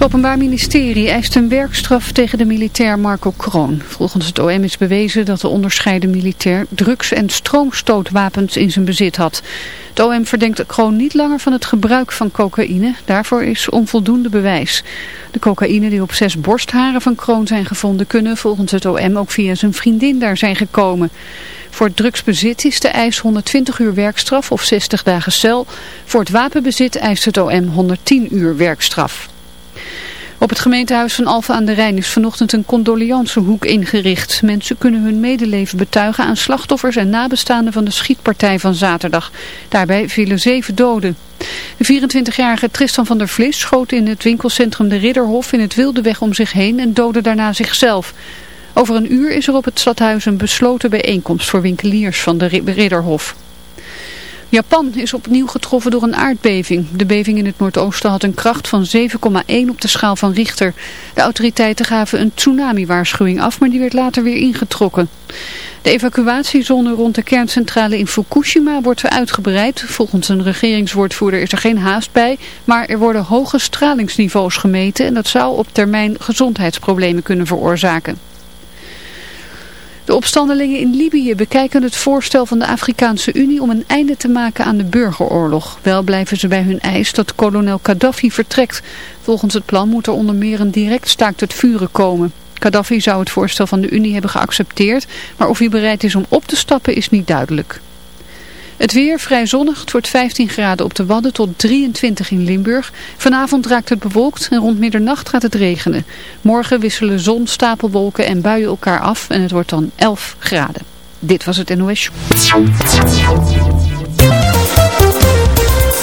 Het Openbaar Ministerie eist een werkstraf tegen de militair Marco Kroon. Volgens het OM is bewezen dat de onderscheiden militair drugs- en stroomstootwapens in zijn bezit had. Het OM verdenkt Kroon niet langer van het gebruik van cocaïne. Daarvoor is onvoldoende bewijs. De cocaïne die op zes borstharen van Kroon zijn gevonden kunnen volgens het OM ook via zijn vriendin daar zijn gekomen. Voor drugsbezit is de eis 120 uur werkstraf of 60 dagen cel. Voor het wapenbezit eist het OM 110 uur werkstraf. Op het gemeentehuis van Alphen aan de Rijn is vanochtend een condoleancehoek ingericht. Mensen kunnen hun medeleven betuigen aan slachtoffers en nabestaanden van de schietpartij van zaterdag. Daarbij vielen zeven doden. De 24-jarige Tristan van der Vlis schoot in het winkelcentrum de Ridderhof in het Wildeweg om zich heen en doodde daarna zichzelf. Over een uur is er op het stadhuis een besloten bijeenkomst voor winkeliers van de Ridderhof. Japan is opnieuw getroffen door een aardbeving. De beving in het noordoosten had een kracht van 7,1 op de schaal van Richter. De autoriteiten gaven een tsunami-waarschuwing af, maar die werd later weer ingetrokken. De evacuatiezone rond de kerncentrale in Fukushima wordt uitgebreid. Volgens een regeringswoordvoerder is er geen haast bij, maar er worden hoge stralingsniveaus gemeten en dat zou op termijn gezondheidsproblemen kunnen veroorzaken. De opstandelingen in Libië bekijken het voorstel van de Afrikaanse Unie om een einde te maken aan de burgeroorlog. Wel blijven ze bij hun eis dat kolonel Gaddafi vertrekt. Volgens het plan moet er onder meer een direct staakt het vuren komen. Gaddafi zou het voorstel van de Unie hebben geaccepteerd, maar of hij bereid is om op te stappen is niet duidelijk. Het weer vrij zonnig. Het wordt 15 graden op de Wadden tot 23 in Limburg. Vanavond raakt het bewolkt en rond middernacht gaat het regenen. Morgen wisselen zon, stapelwolken en buien elkaar af en het wordt dan 11 graden. Dit was het NOS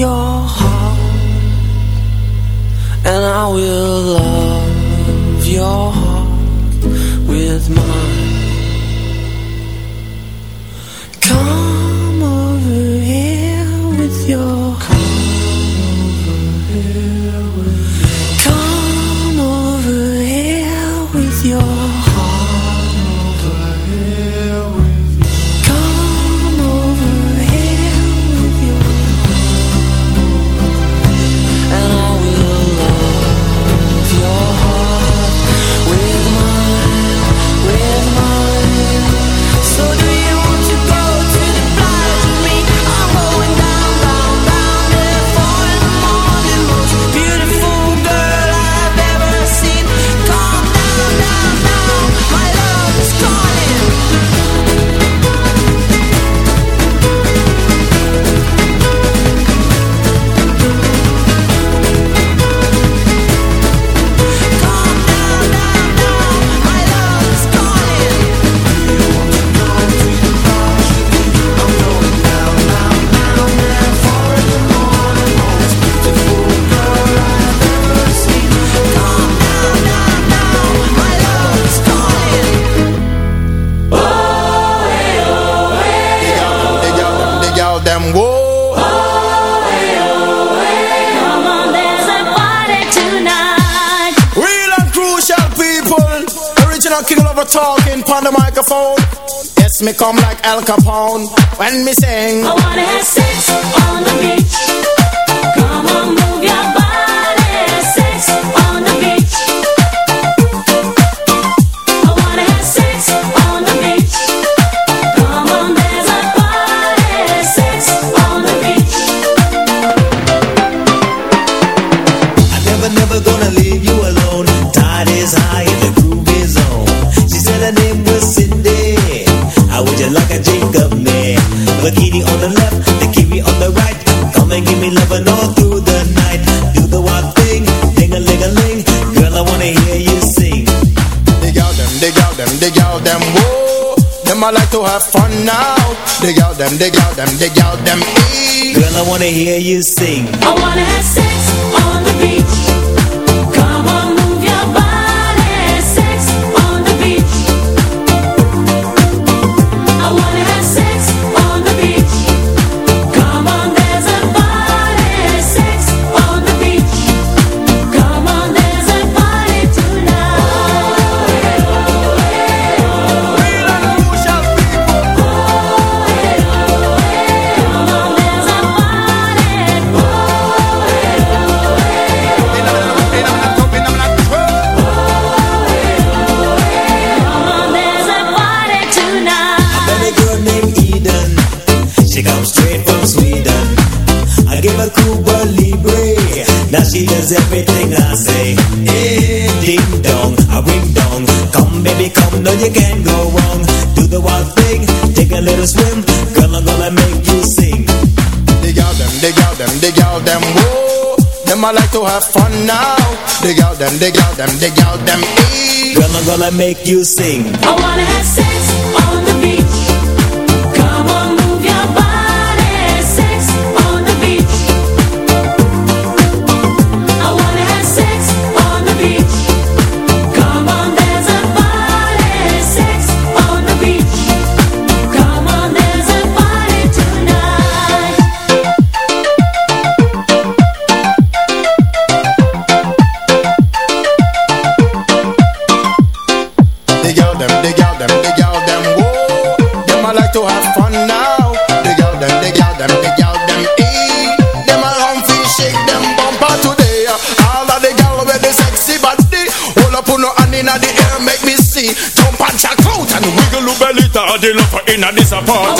요 them, dig out them, dig out them. Girl, I wanna hear you sing. I wanna have sex. to have fun now. Dig out them, dig out them, dig out them. Eat. Girl, I'm gonna make you sing. I wanna have sex. inna this apart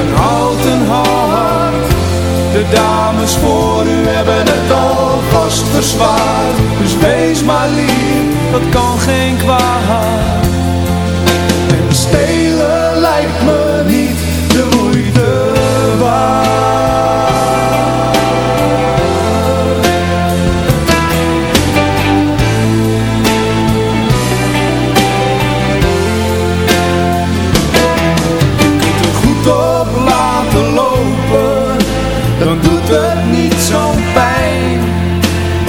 een houten hart. De dames voor u hebben het alvast verzwaard. Dus wees maar lief, dat kan geen kwaad.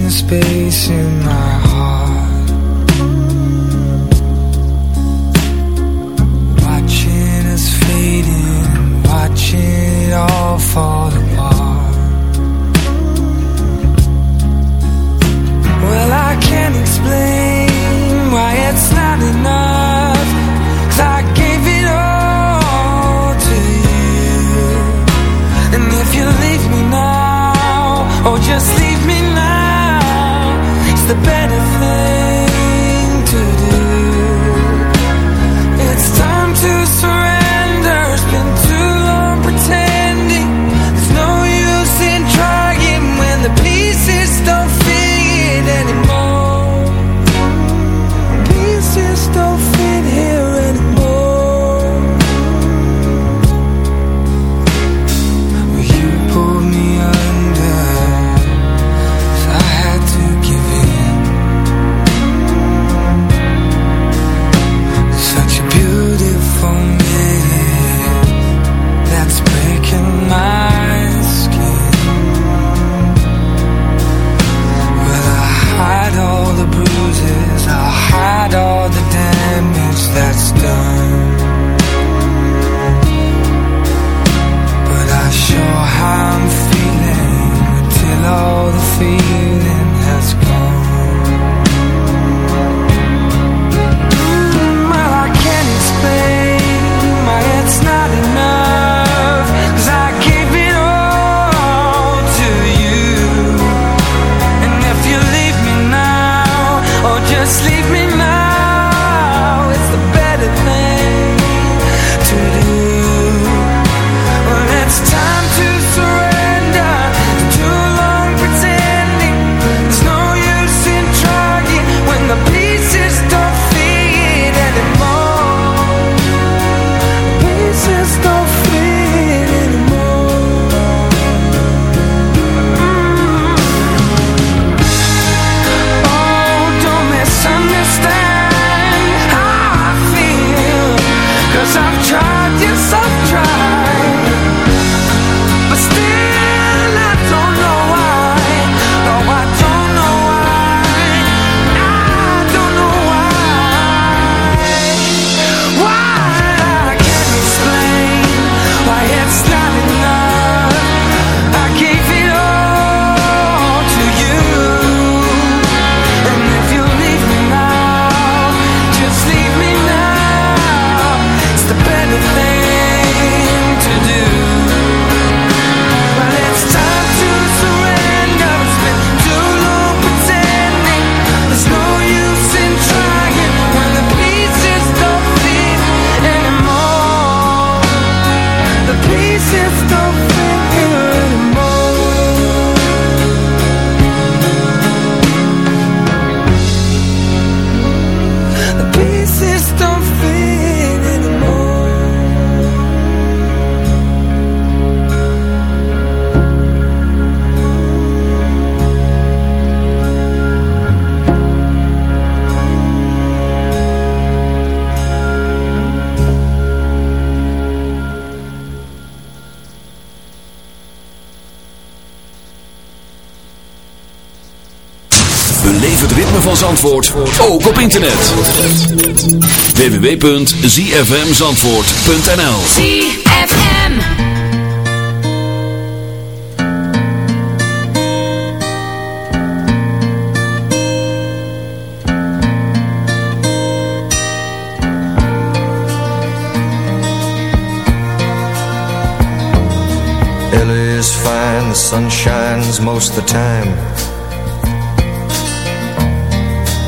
in the space in my heart. Watching us fading Watching it all fall Beleef het ritme van Zandvoort, ook op internet. www.zfmzandvoort.nl ZFM. LA is fine, the sun shines most of the time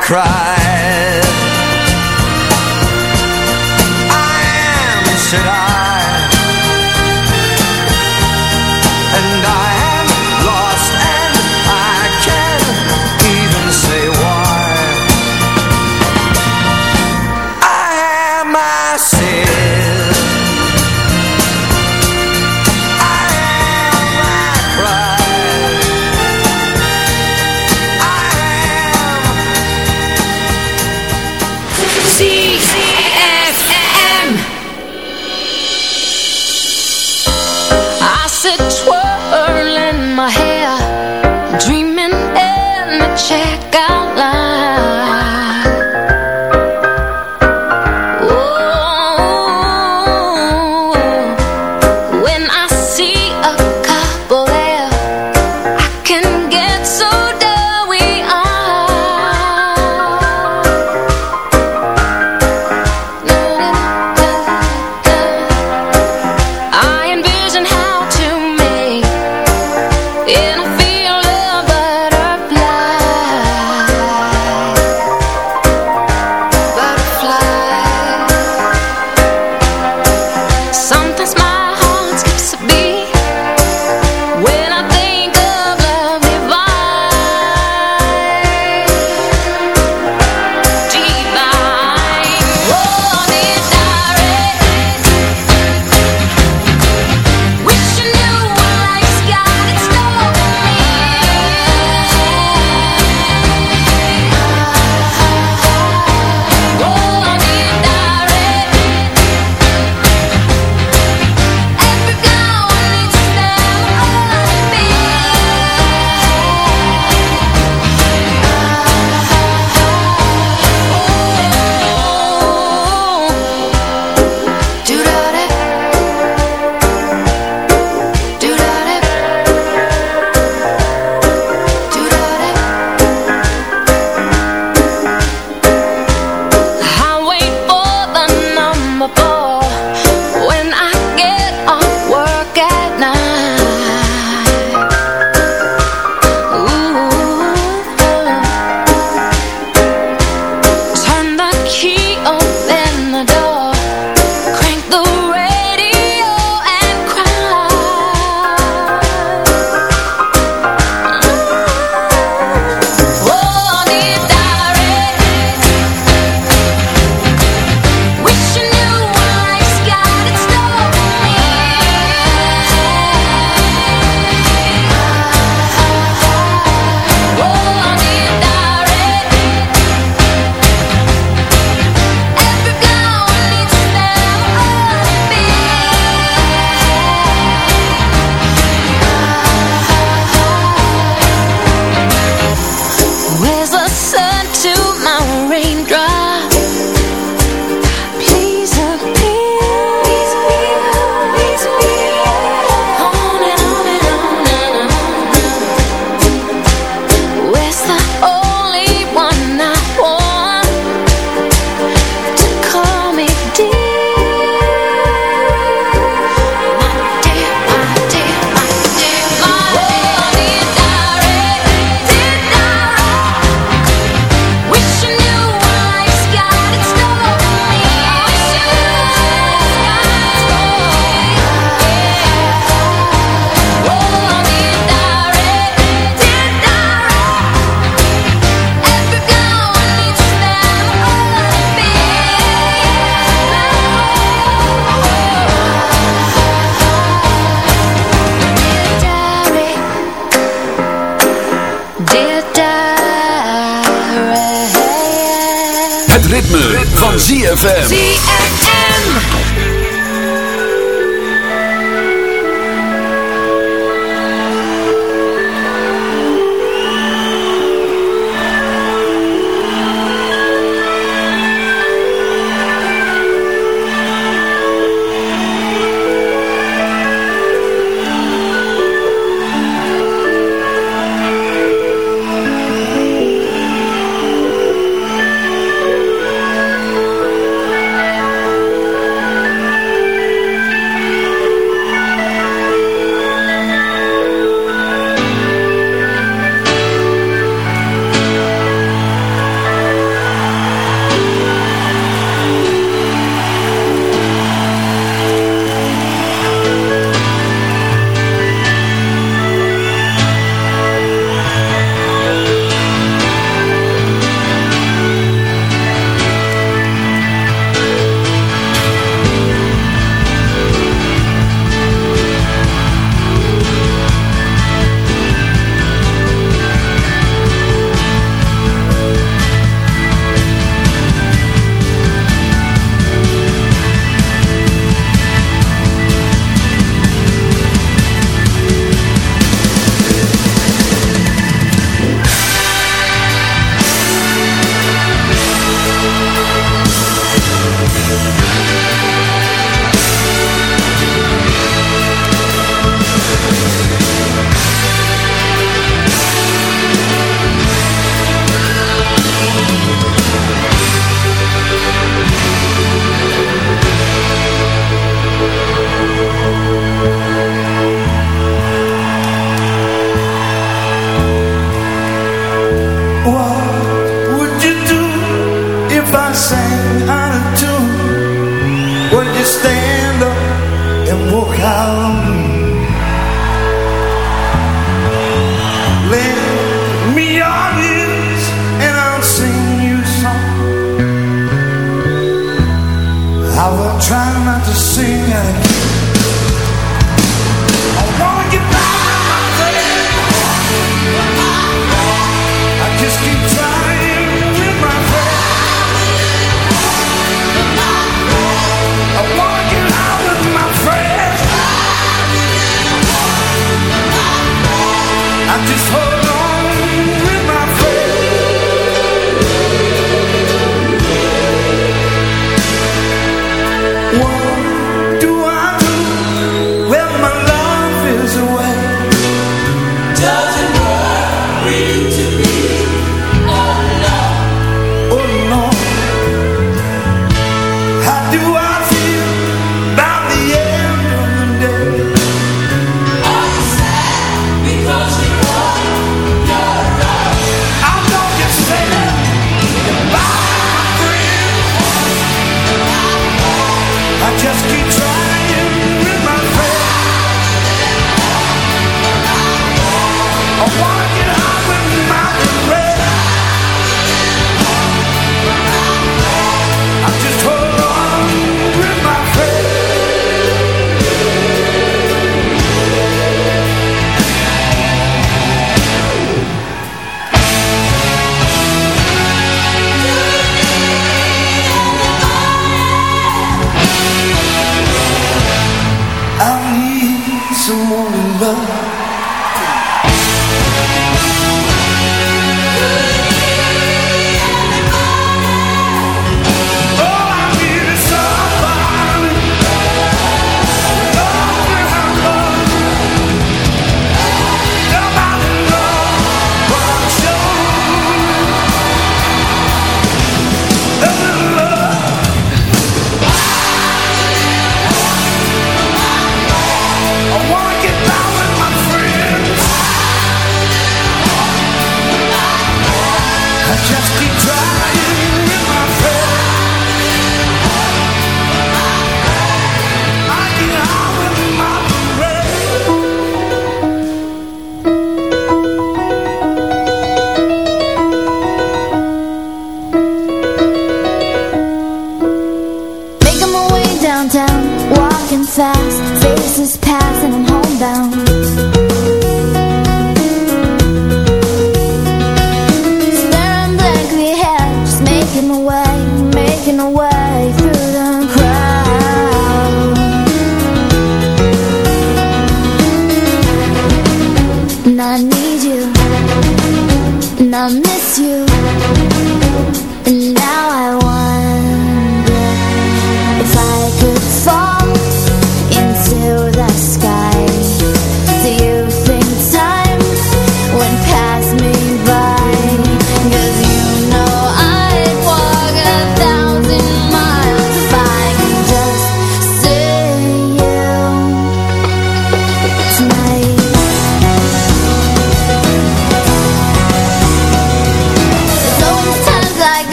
Cried. I am, said I.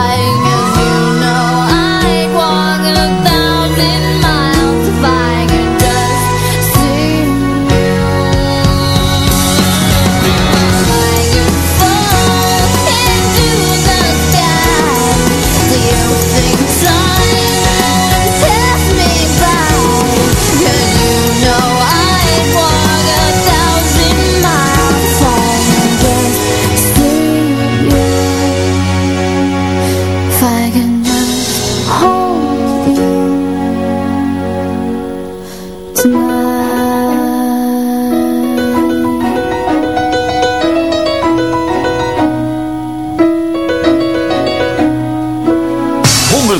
As you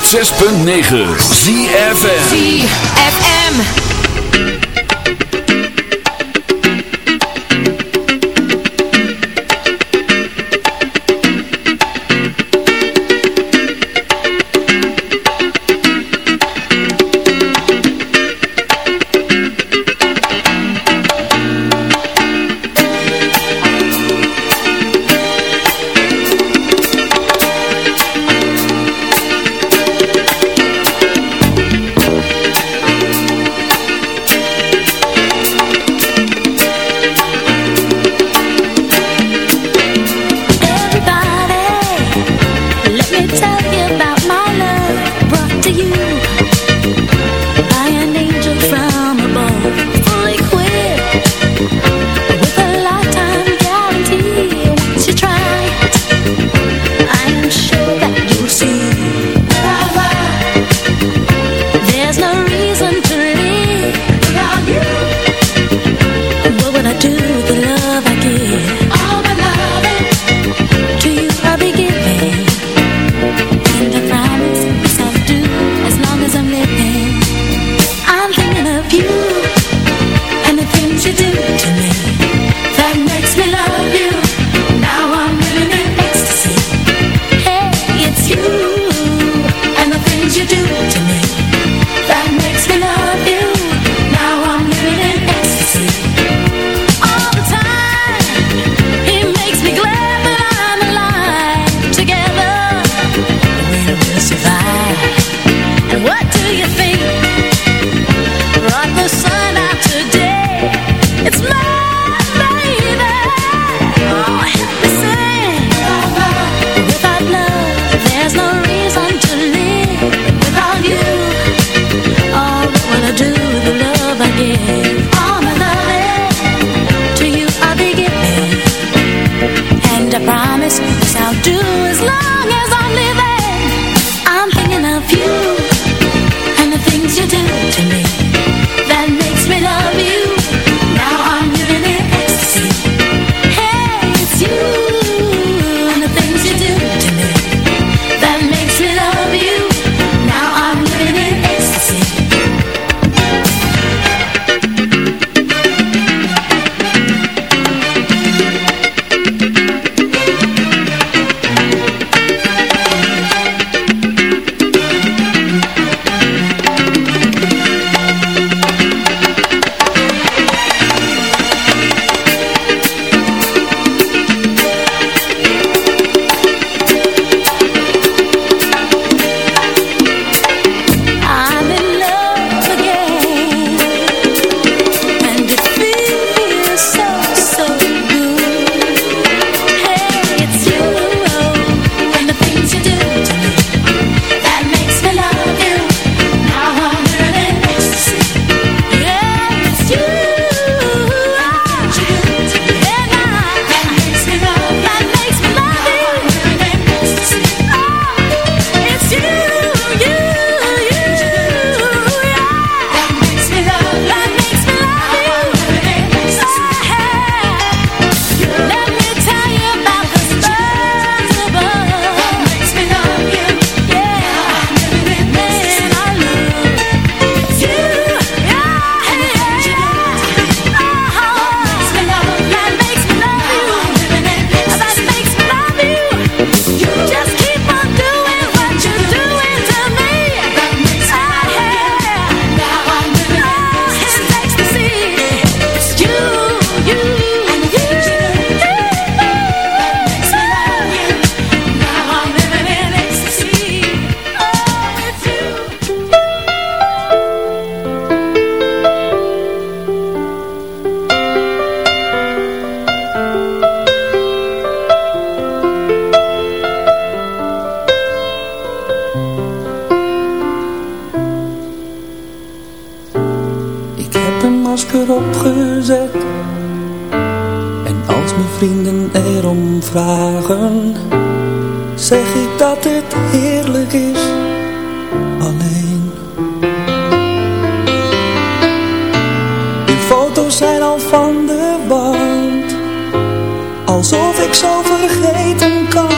106.9 ZFM ZFM. Van de band Alsof ik zo vergeten kan